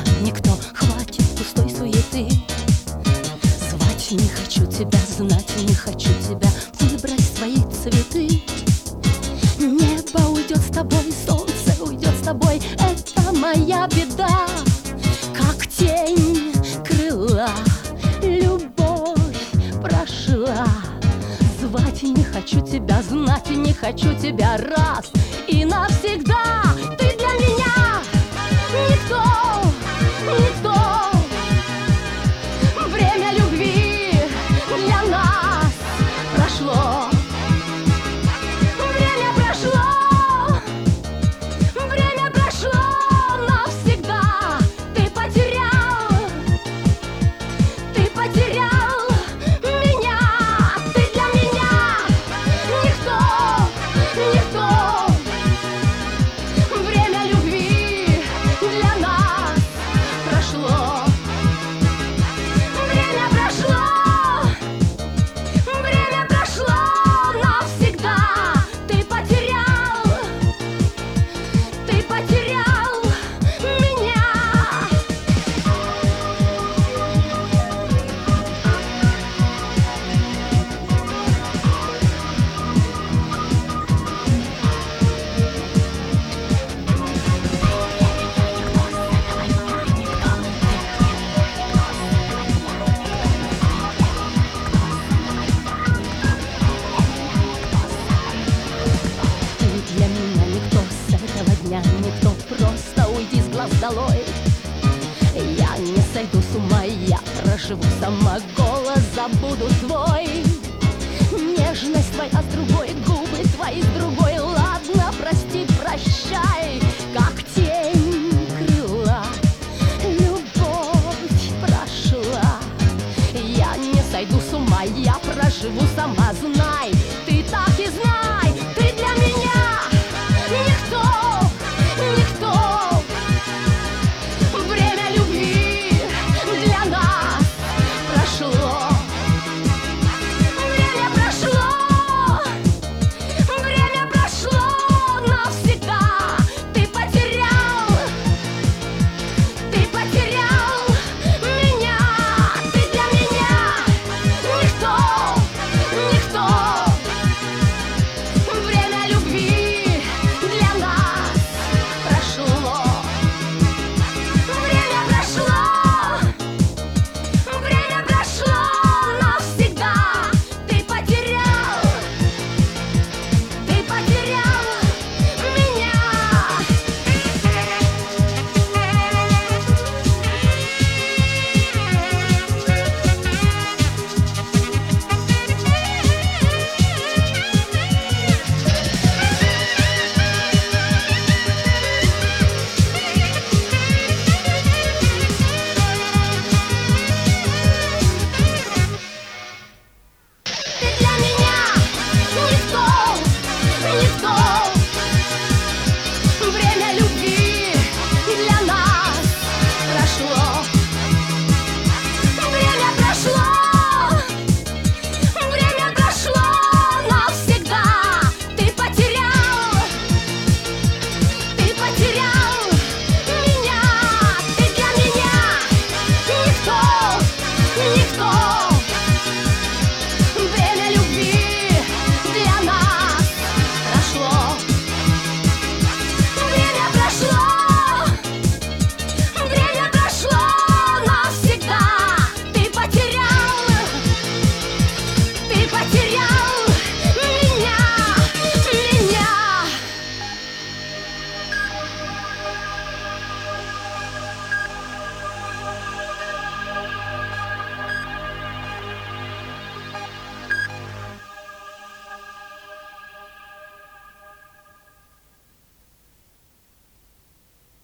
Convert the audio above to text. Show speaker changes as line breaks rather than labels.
меня никто. Хватит пустой суеты. Звать не хочу тебя, знать не хочу тебя. Выбрать свои цветы. Небо уйдет с тобой, солнце уйдет с тобой. Это моя беда. Как тень крыла Любовь прошла. Звать не хочу тебя, знать не хочу тебя. Раз и навсегда. przyszło долой. Я не сойду с ума, я проживу сама Голос забуду свой Нежность твоя с другой, губы твои с другой. Ладно, прости, прощай, как тень крыла. Любовь прошла. Я не сойду с ума, я проживу сама. Знай, ты так и знай